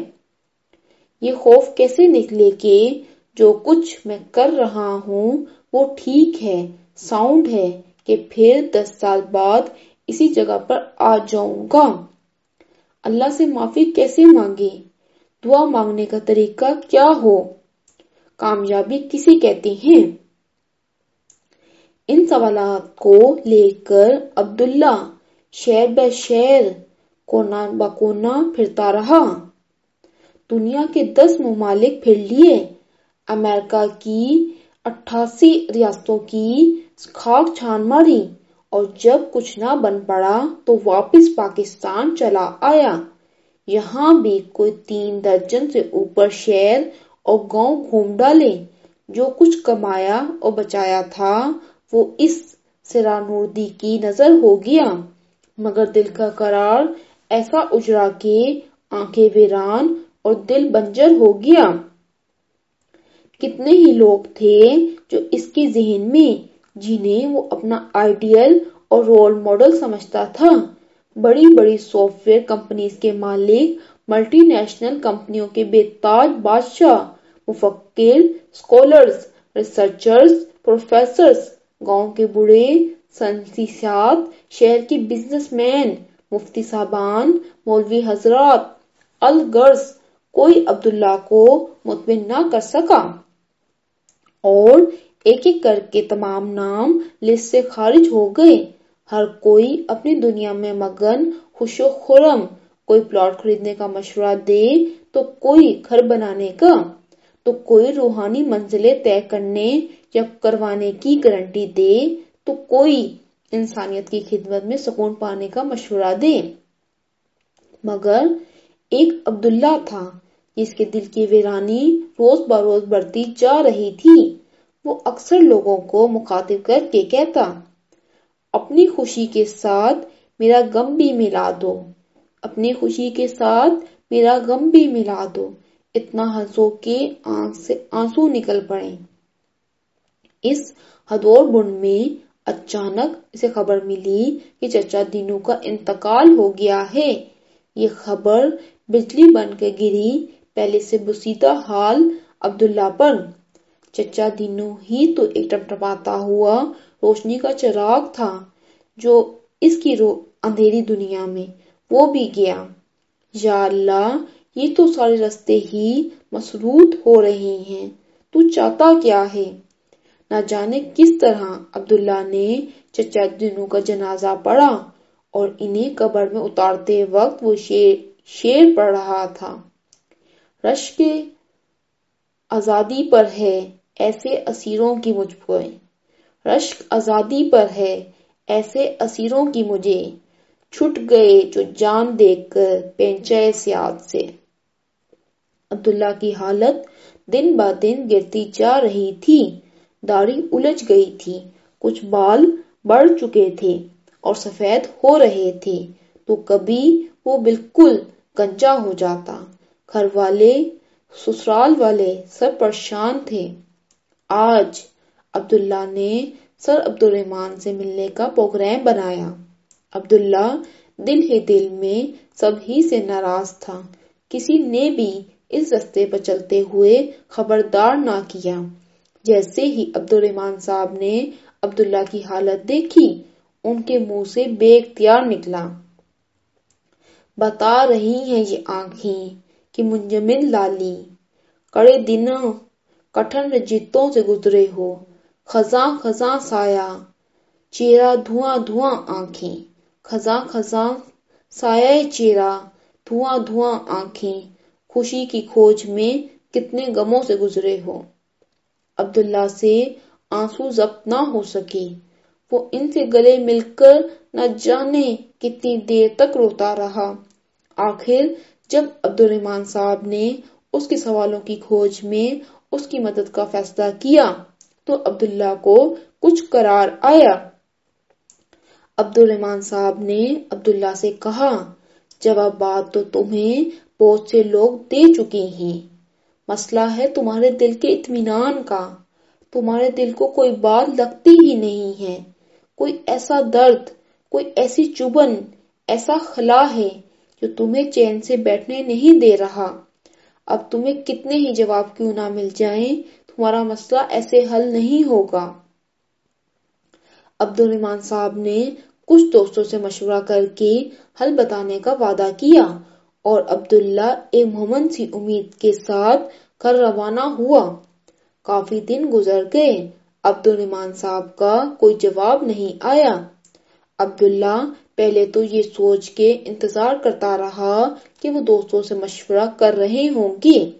Speaker 1: یہ خوف کیسے نکلے کہ جو کچھ میں کر رہا ہوں وہ ٹھیک ہے ساؤنڈ ہے کہ پھر دس سال بعد اسی جگہ پر آ جاؤں گا۔ اللہ سے معافی کیسے مانگے؟ دعا مانگنے کا طریقہ کیا ہو؟ کامیابی کسی کہتے ہیں؟ ان سوالات کو لے کر عبداللہ شہر بہ شہر کونا بکونا پھرتا رہا۔ دنیا کے دس ممالک پھر لیے۔ امریکہ کی اٹھاسی ریاستوں کی خاک چھان ماری۔ اور جب کچھ نہ بن پڑا تو واپس پاکستان چلا آیا۔ یہاں بھی کوئی تین درجن سے اوپر شہر اور گاؤں گھوم ڈالے۔ جو کچھ کمایا اور بچایا تھا وہ اس سرانوردی کی نظر ہو گیا۔ مگر دل کا قرار ایسا اجڑا کہ آنکھیں ویران اور دل بنجر ہو گیا۔ کتنے ہی لوگ تھے جو اس کے ذہن میں جنہیں وہ اپنا آئیڈیل اور رول ماڈل سمجھتا تھا۔ بڑی بڑی سافٹ ویئر کمپنیز کے مالک ملٹی نیشنل کمپنیوں کے بے تاج بادشاہ، مفکر اسکالرز ریسرچرز پروفیسرز گاؤں کے بڑے سنسیسیات شہر کے بزنس مین مفتی صاحبان، مولوی حضرات، الغرض کوئی عبداللہ کو مطمئن نہ کر سکا۔ اور ایک ایک کر کے تمام نام لسٹ سے خارج ہو گئے۔ ہر کوئی اپنی دنیا میں مگن، خوش و خرم، کوئی پلاٹ خریدنے کا مشورہ دے تو کوئی گھر بنانے کا، تو کوئی روحانی منزلیں طے کرنے یا کروانے کی گارنٹی دے تو کوئی انسانیت کی خدمت میں سکون پانے کا مشورہ دے مگر ایک عبداللہ تھا جس کے دل کی ویرانی روز بروز بڑھتی جا رہی تھی۔ وہ اکثر لوگوں کو مخاطب کر کے کہتا، اپنی خوشی کے ساتھ میرا غم بھی ملا دو، اپنی خوشی کے ساتھ میرا غم بھی ملا دو، اتنا ہنسو کے آنکھ سے آنسو نکل پڑے۔ اس ہدور بنڈ میں اچانک اسے خبر ملی کہ چچا دینو کا انتقال ہو گیا ہے۔ یہ خبر بجلی بن کے گری پہلے سے بسیدہ حال عبداللہ پر۔ چچا دینو ہی تو ایک ٹمٹماتا ہوا روشنی کا چراغ تھا جو اس کی رو اندھیری دنیا میں وہ بھی گیا۔ یا اللہ، یہ تو سارے رستے ہی مسرود ہو رہے ہیں۔ تو چاہتا کیا ہے؟ نہ جانے کس طرح عبداللہ نے چچا دینو کا جنازہ پڑا اور انہیں قبر میں اتارتے وقت وہ شیر شیر پڑ رہا تھا۔ رشک آزادی پر ہے ایسے اسیروں کی مجھ پہ۔ رشک آزادی پر ہے ایسے اسیروں کی مجھے۔ چھٹ گئے جو جان دیکھ کر پینچے سیاد سے۔ عبداللہ کی حالت دن با دن گرتی جا رہی تھی۔ داڑھی الجھ گئی تھی۔ کچھ بال بڑھ چکے تھے اور سفید ہو رہے تھے۔ تو کبھی وہ بالکل گنجا ہو جاتا۔ گھر والے، سسرال والے سب پریشان تھے۔ آج عبداللہ نے سر عبد الرحمان سے ملنے کا پروگرام بنایا۔ عبداللہ دل ہی دل میں سب ہی سے ناراض تھا۔ کسی نے بھی اس رستے پر چلتے ہوئے خبردار نہ کیا۔ جیسے ہی عبد الرحمان صاحب نے عبداللہ کی حالت دیکھی، ان کے منہ سے بے اختیار نکلا۔ بتا رہی ہیں یہ آنکھیں کہ منجمد لالی، کڑے دنوں کٹھن جتوں سے گزرے ہو، خزاں خزاں سایہ چیرا دھواں دھواں آنکھیں، خزاں خزاں سایہ چیرا دھواں دھواں آنکھیں، خوشی کی کھوج میں کتنے غموں سے گزرے ہو۔ عبداللہ سے آنسو ضبط نہ ہو سکے وہ ان سے گلے مل کر نہ جانے کتنی دیر تک روتا رہا۔ آخر جب عبد الرحمان صاحب نے اس کے سوالوں کی کھوج میں اس کی مدد کا فیصلہ کیا تو عبداللہ کو کچھ قرار آیا۔ عبد الرحمان صاحب نے عبداللہ سے کہا، جواب بات تو تمہیں بہت سے لوگ دے چکے ہیں۔ مسئلہ ہے تمہارے دل کے اطمینان کا۔ تمہارے دل کو کوئی بات لگتی ہی نہیں ہے۔ کوئی ایسا درد، کوئی ایسی چبن، ایسا خلا ہے جو تمہیں چین سے بیٹھنے نہیں دے رہا۔ اب تمہیں کتنے ہی جواب کیوں نہ مل جائیں، تمہارا مسئلہ ایسے حل نہیں ہوگا۔ عبد الرحمان صاحب نے کچھ دوستوں سے مشورہ کر کے حل بتانے کا وعدہ کیا۔ اور عبداللہ ایک محمد سی امید کے ساتھ کر روانہ ہوا۔ کافی دن گزر گئے۔ عبد الرحمان صاحب کا کوئی جواب نہیں آیا۔ عبداللہ پہلے تو یہ سوچ کے انتظار کرتا رہا کہ وہ دوستوں سے مشورہ کر رہے ہوں گے۔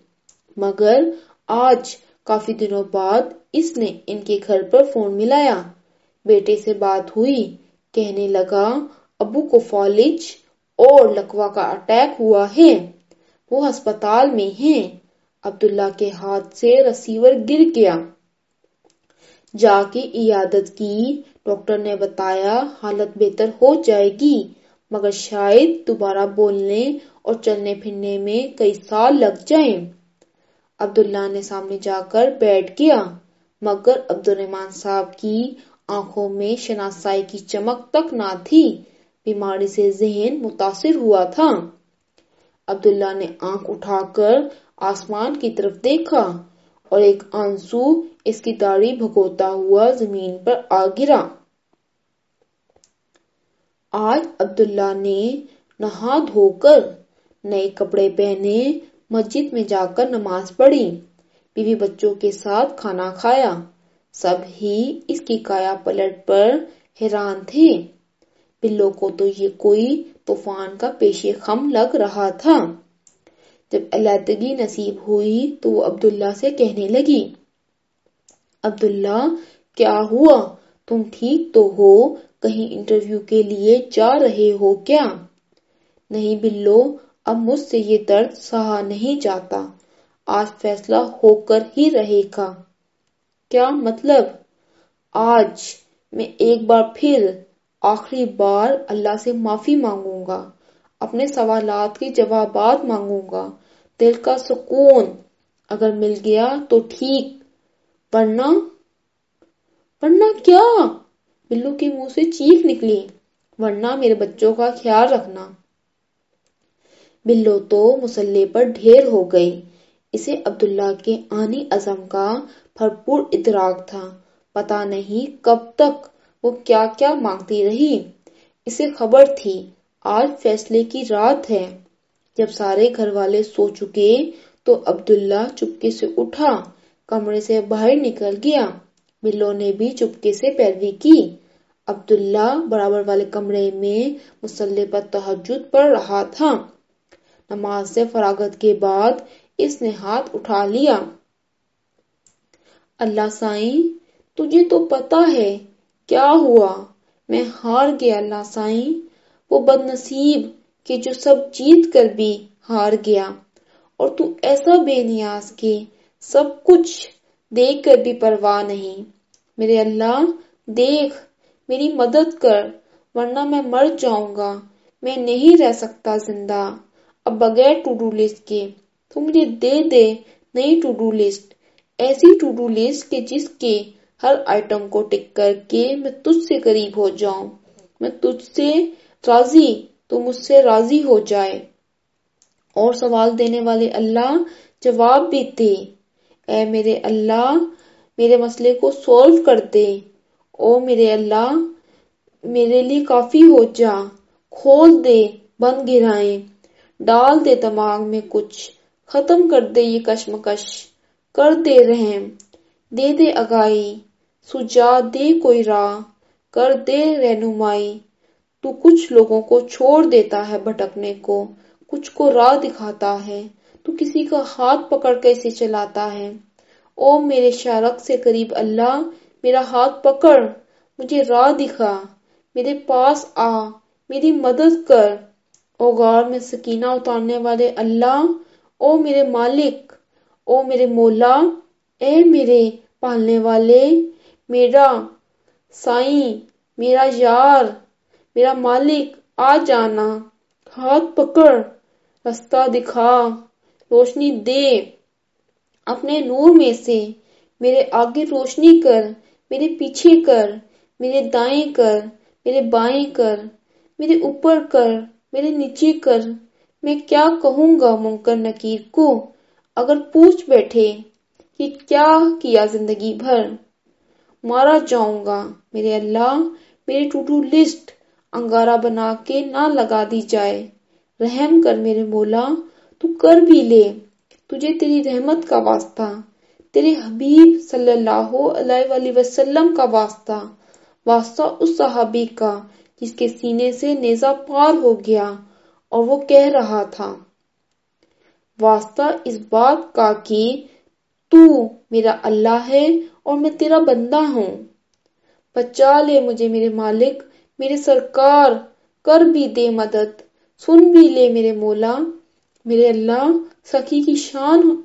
Speaker 1: مگر آج کافی دنوں بعد اس نے ان کے گھر پر فون ملایا۔ بیٹے سے بات ہوئی۔ کہنے لگا، ابو کو فالج اور لکوا کا اٹیک ہوا ہے۔ وہ ہسپتال میں ہیں۔ عبداللہ کے ہاتھ سے رسیور گر گیا۔ جا کے عیادت کی۔ ڈاکٹر نے بتایا، حالت بہتر ہو جائے گی، مگر شاید دوبارہ بولنے اور چلنے پھرنے میں کئی سال لگ جائیں۔ عبداللہ نے سامنے جا کر بیٹھ گیا، مگر عبد الرحمان صاحب کی آنکھوں میں شناسائی کی چمک تک نہ تھی۔ بیماری سے ذہن متاثر ہوا تھا۔ عبداللہ نے آنکھ اٹھا کر آسمان کی طرف دیکھا اور ایک آنسو اس کی داڑھی بھگوتا ہوا زمین پر آ گرا۔ آج عبداللہ نے نہا دھو کر نئے کپڑے پہنے مسجد میں جا کر نماز پڑھی۔ بیوی بچوں کے ساتھ کھانا کھایا۔ سب ہی اس کی کایا پلٹ پر حیران تھے۔ بلو کو تو یہ کوئی طوفان کا پیش خم لگ رہا تھا۔ جب علیحدگی نصیب ہوئی تو وہ عبداللہ سے کہنے لگی، عبداللہ، کیا ہوا؟ تم ٹھیک تو ہو؟ کہیں انٹرویو کے لیے جا رہے ہو کیا؟ نہیں بلو، اب مجھ سے یہ درد سہا نہیں جاتا۔ آج فیصلہ ہو کر ہی رہے گا۔ کیا مطلب؟ آج، میں ایک بار پھر آخری بار اللہ سے معافی مانگوں گا، اپنے سوالات کے جوابات مانگوں گا۔ دل کا سکون اگر مل گیا تو ٹھیک۔ ورنہ ورنہ کیا؟ بلو کے منہ سے چیخ نکلی۔ ورنہ میرے بچوں کا خیال رکھنا۔ بلو تو مسلح پر ڈھیر ہو گئی۔ اسے عبداللہ کے آنی عزم کا بھرپور ادراک تھا۔ پتا نہیں کب تک وہ کیا کیا مانگتی رہی؟ اسے خبر تھی، آج فیصلے کی رات ہے۔ جب سارے گھر والے سو چکے تو عبداللہ چپکے سے اٹھا، کمرے سے باہر نکل گیا۔ بلو نے بھی چپکے سے پیروی کی۔ عبداللہ برابر والے کمرے میں مسلح پر تحجد پڑھ رہا تھا۔ نماز سے فراغت کے بعد اس نے ہاتھ اٹھا لیا۔ اللہ سائیں، تجھے تو پتا ہے کیا ہوا؟ میں ہار گیا اللہ سائیں وہ بد نصیب کہ جو سب جیت کر بھی ہار گیا۔ اور تو ایسا بے نیاز کہ سب کچھ دیکھ کر بھی پرواہ نہیں۔ میرے اللہ، دیکھ، میری مدد کر، ورنہ میں مر جاؤں گا۔ میں نہیں رہ سکتا زندہ۔ اب بغیر ٹو ڈو لسٹ کے۔ تو مجھے دے دے نئی ٹو ڈو لسٹ۔ ایسی ٹو ڈو لسٹ کے جس کے ہر آئٹم کو ٹک کر کے میں تجھ سے قریب ہو جاؤں۔ میں تجھ سے راضی، تو مجھ سے راضی ہو جائے۔ اور سوال دینے والے اللہ جواب بھی دے۔ اے میرے اللہ، میرے مسئلے کو سولو کر دے۔ او میرے اللہ، میرے لیے کافی ہو جا۔ کھول دے بند گرائیں ڈال دے دماغ میں کچھ۔ ختم کر دے یہ کشمکش۔ کر دے رحم۔ دے دے اگائی سجا دے کوئی راہ کر دے رہنمائی تو کچھ لوگوں کو چھوڑ دیتا ہے بھٹکنے کو کچھ کو راہ دکھاتا ہے تو کسی کا ہاتھ پکڑ کیسے چلاتا ہے او میرے شارک سے قریب اللہ میرا ہاتھ پکڑ مجھے راہ دکھا میرے پاس آ میری مدد کر او غار میں سکینہ اتارنے والے اللہ او میرے مالک او میرے مولا اے میرے پالنے والے، میرا سائیں، میرا یار، میرا مالک، آ جانا، ہاتھ پکڑ، رستہ دکھا، روشنی دے۔ اپنے نور میں سے میرے آگے روشنی کر، میرے پیچھے کر، میرے دائیں کر، میرے بائیں کر، میرے اوپر کر، میرے نیچے کر۔ میں کیا کہوں گا منکر نکیر کو؟ اگر پوچھ بیٹھے کہ کیا کیا زندگی بھر؟ مارا جاؤں گا، میرے اللہ میری ٹو ٹو لسٹ انگارہ بنا کے نہ لگا دی جائے۔ رحم کر میرے مولا، تو کر بھی لے۔ تجھے تیری رحمت کا واسطہ، تیرے حبیب صلی اللہ علیہ وآلہ وسلم کا واسطہ۔ واسطہ اس صحابی کا جس کے سینے سے نیزہ پار ہو گیا اور وہ کہہ رہا تھا، واسطہ اس بات کا کہ تو میرا اللہ ہے اور میں تیرا بندہ ہوں۔ بچا لے مجھے میرے مالک، میرے سرکار، کر بھی دے مدد، سن بھی لے میرے مولا۔ میرے اللہ سخی کی شان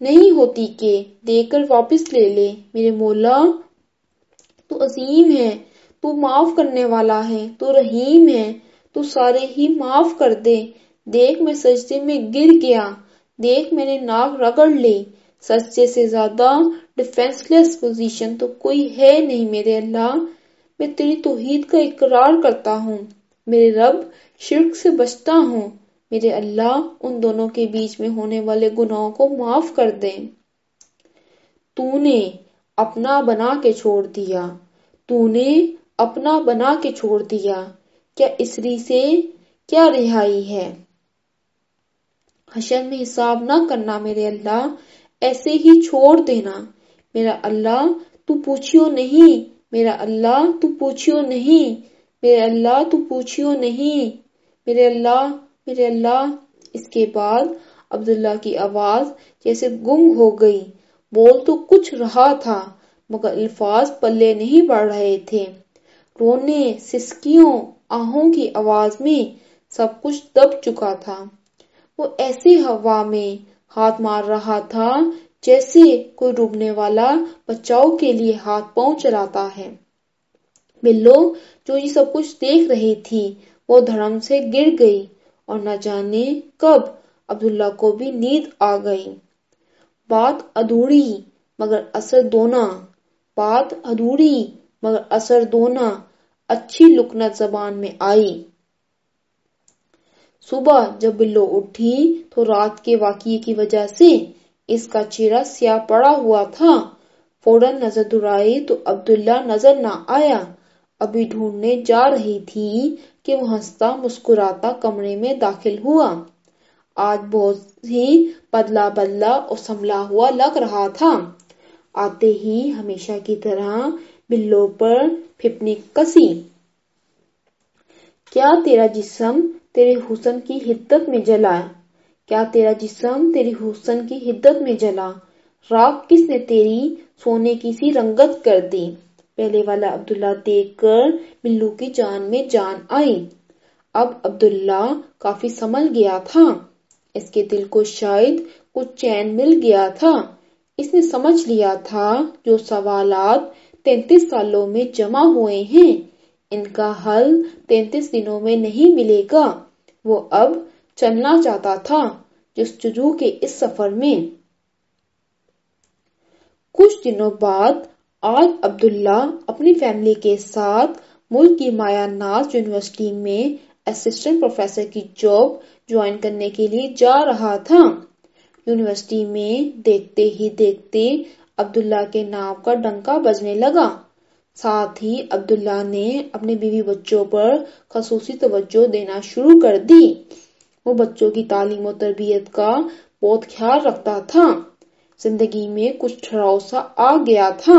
Speaker 1: نہیں ہوتی کہ دے کر واپس لے لے۔ میرے مولا، تو عظیم ہے، تو معاف کرنے والا ہے، تو رحیم ہے، تو سارے ہی معاف کر دے۔ دیکھ میں سجدے میں گر گیا، دیکھ میں نے ناک رگڑ لی۔ سجدے سے زیادہ ڈیفینس لیس پوزیشن تو کوئی ہے نہیں میرے اللہ۔ میں تیری توحید کا اقرار کرتا ہوں۔ میرے رب شرک سے بچتا ہوں۔ میرے اللہ، ان دونوں کے بیچ میں ہونے والے گناہوں کو معاف کر دے تو نے اپنا بنا کے چھوڑ دیا۔ تو نے اپنا بنا کے چھوڑ دیا۔ کیا اسری سے کیا رہائی ہے؟ حشر میں حساب نہ کرنا میرے اللہ۔ ایسے ہی چھوڑ دینا۔ میرا اللہ، تو پوچھیو نہیں۔ میرا اللہ، تو پوچھیو نہیں۔ میرے اللہ، تو پوچھیو نہیں۔ میرے اللہ میرے اللہ۔ اس کے بعد عبداللہ کی آواز جیسے گم ہو گئی۔ بول تو کچھ رہا تھا، مگر الفاظ پلے نہیں بڑھ رہے تھے۔ رونے، سسکیوں، آہوں کی آواز میں سب کچھ دب چکا تھا۔ وہ ایسے ہوا میں ہاتھ مار رہا تھا جیسے کوئی ڈوبنے والا بچاؤ کے لیے ہاتھ پاؤں چلاتا ہے۔ بلو، جو یہ سب کچھ دیکھ رہی تھی، وہ دھڑم سے گر گئی اور نہ جانے کب عبداللہ کو بھی نیند آ گئی۔ بات ادھوری مگر اثر دونا۔ بات ادھوری مگر اثر دونا۔ اچھی لکنت زبان میں آئی۔ صبح جب بلو اٹھی تو رات کے واقعے کی وجہ سے اس کا چہرہ سیاہ پڑا ہوا تھا۔ فوراً نظر درائی تو عبداللہ نظر نہ آیا۔ ابھی ڈھونڈنے جا رہی تھی کہ وہ ہنستا مسکراتا کمرے میں داخل ہوا۔ آج بہت ہی بدلا بدلا اور سنبھلا ہوا لگ رہا تھا۔ آتے ہی ہمیشہ کی طرح بلو پر پھپنی کسی۔ کیا تیرا جسم تیرے حسن کی حدت میں جلا کیا تیرا جسم تیری حسن کی حدت میں جلا؟ راک کس نے تیری سونے کی سی رنگت کر دی؟ پہلے والا عبداللہ دیکھ کر بلو کی جان میں جان آئی۔ اب عبداللہ کافی سمل گیا تھا۔ اس کے دل کو شاید کچھ چین مل گیا تھا۔ اس نے سمجھ لیا تھا جو سوالات تینتیس سالوں میں جمع ہوئے ہیں۔ ان کا حل تینتیس دنوں میں نہیں ملے گا۔ وہ اب چلنا چاہتا تھا جستجو کے اس سفر میں۔ کچھ دنوں بعد آج عبداللہ اپنی فیملی کے ساتھ ملک کی مایا ناز یونیورسٹی میں اسسٹنٹ پروفیسر کی جاب جوائن کرنے کے لیے جا رہا تھا۔ یونیورسٹی میں دیکھتے ہی دیکھتے عبداللہ کے نام کا ڈنکا بجنے لگا۔ ساتھ ہی عبداللہ نے اپنے بیوی بچوں پر خصوصی توجہ دینا شروع کر دی۔ وہ بچوں کی تعلیم و تربیت کا بہت خیال رکھتا تھا۔ زندگی میں کچھ ٹھہراؤ سا آ گیا تھا۔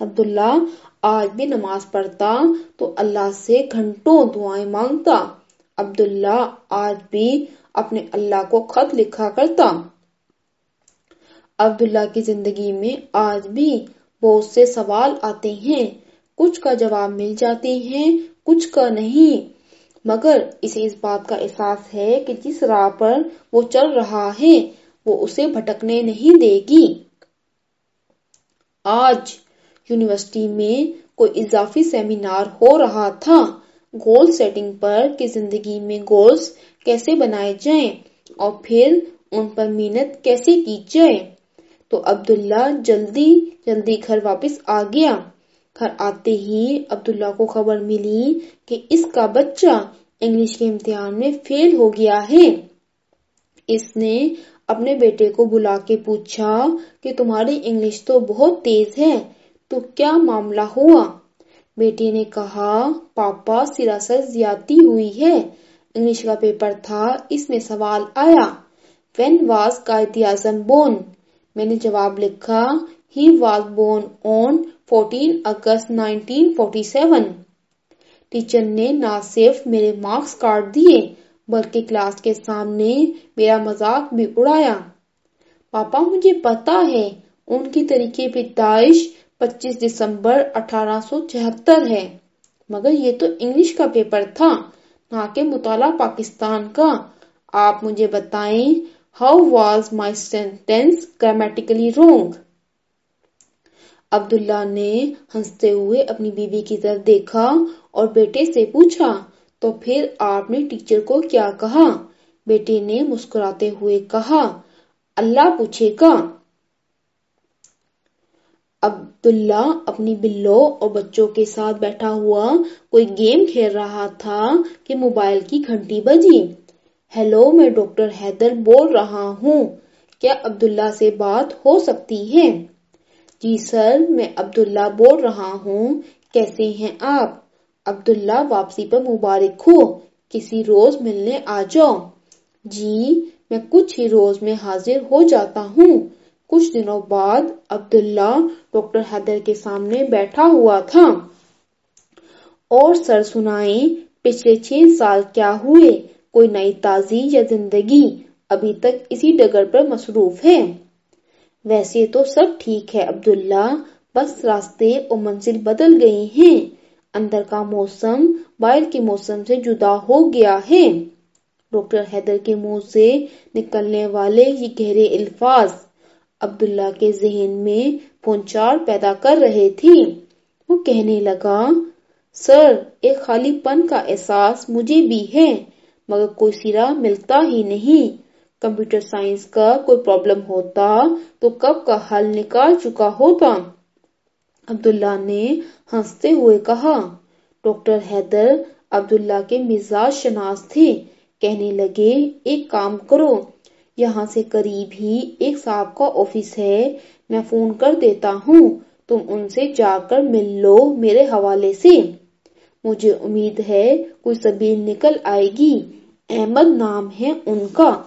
Speaker 1: عبداللہ آج بھی نماز پڑھتا تو اللہ سے گھنٹوں دعائیں مانگتا۔ عبداللہ آج بھی اپنے اللہ کو خط لکھا کرتا۔ عبداللہ کی زندگی میں آج بھی بہت سے سوال آتے ہیں۔ کچھ کا جواب مل جاتے ہیں، کچھ کا نہیں۔ مگر اسے اس بات کا احساس ہے کہ جس راہ پر وہ چل رہا ہے، وہ اسے بھٹکنے نہیں دے گی۔ آج یونیورسٹی میں کوئی اضافی سیمینار ہو رہا تھا۔ گول سیٹنگ پر کہ زندگی میں گولز کیسے بنائے جائیں اور پھر ان پر محنت کیسے کی جائے۔ تو عبداللہ جلدی جلدی گھر واپس آ گیا۔ گھر آتے ہی عبداللہ کو خبر ملی کہ اس کا بچہ انگلش کے امتحان میں فیل ہو گیا ہے۔ اس نے اپنے بیٹے کو بلا کے پوچھا کہ تمہاری انگلش تو بہت تیز ہے، تو کیا معاملہ ہوا؟ بیٹے نے کہا، پاپا سراسر زیادتی ہوئی ہے، انگلش کا پیپر تھا، اس میں سوال آیا۔ When was Quaid Azam bone میں نے جواب لکھا he was born on fourteen August nineteen forty seven teacher نے نہ صرف میرے مارکس کاٹ دیے، بلکہ کلاس کے سامنے میرا مذاق بھی اڑایا۔ پاپا، مجھے پتا ہے، ان کی طریقے پیدائش پچیس دسمبر اٹھارہ سو چھہتر ہے۔ مگر یہ تو انگلش کا پیپر تھا، نہ کہ مطالعہ پاکستان کا۔ آپ مجھے بتائیں how was my sentence grammatically wrong Abdullah نے ہنستے ہوئے اپنی بیوی کی طرف دیکھا اور بیٹے سے پوچھا، تو پھر آپ نے ٹیچر کو کیا کہا؟ بیٹے نے مسکراتے ہوئے کہا، اللہ پوچھے گا۔ عبداللہ اپنی بلو اور بچوں کے ساتھ بیٹھا ہوا کوئی گیم کھیل رہا تھا کہ موبائل کی گھنٹی بجی۔ ہیلو، میں ڈاکٹر حیدر بول رہا ہوں۔ کیا عبداللہ سے بات ہو سکتی ہے؟ جی سر، میں عبداللہ بول رہا ہوں۔ کیسے ہیں آپ؟ عبداللہ واپسی پر مبارک ہو۔ کسی روز ملنے آ جاؤ۔ جی میں کچھ ہی روز میں حاضر ہو جاتا ہوں۔ کچھ دنوں بعد عبداللہ ڈاکٹر حیدر کے سامنے بیٹھا ہوا تھا۔ اور سر سنائیں، پچھلے چھ سال کیا ہوئے؟ کوئی نئی تازی یا زندگی ابھی تک اسی ڈگر پر مصروف ہے۔ ویسے تو سب ٹھیک ہے، عبداللہ، بس راستے اور منزل بدل گئی ہیں۔ اندر کا موسم باہر کے موسم سے جدا ہو گیا ہے۔ ڈاکٹر حیدر کے منہ سے نکلنے والے یہ گہرے الفاظ عبداللہ کے ذہن میں پونچار پیدا کر رہے تھی وہ کہنے لگا، سر، ایک خالی پن کا احساس مجھے بھی ہے۔ مگر کوئی سرا ملتا ہی نہیں۔ کمپیوٹر سائنس کا کوئی پرابلم ہوتا تو کب کا حل نکال چکا ہوتا؟ عبداللہ نے ہنستے ہوئے کہا، ڈاکٹر حیدر عبداللہ کے مزاج شناس تھے۔ کہنے لگے، ایک کام کرو، یہاں سے قریب ہی ایک صاحب کا آفس ہے، میں فون کر دیتا ہوں، تم ان سے جا کر مل لو میرے حوالے سے۔ مجھے امید ہے کوئی سبیل نکل آئے گی۔ احمد نام ہے ان کا۔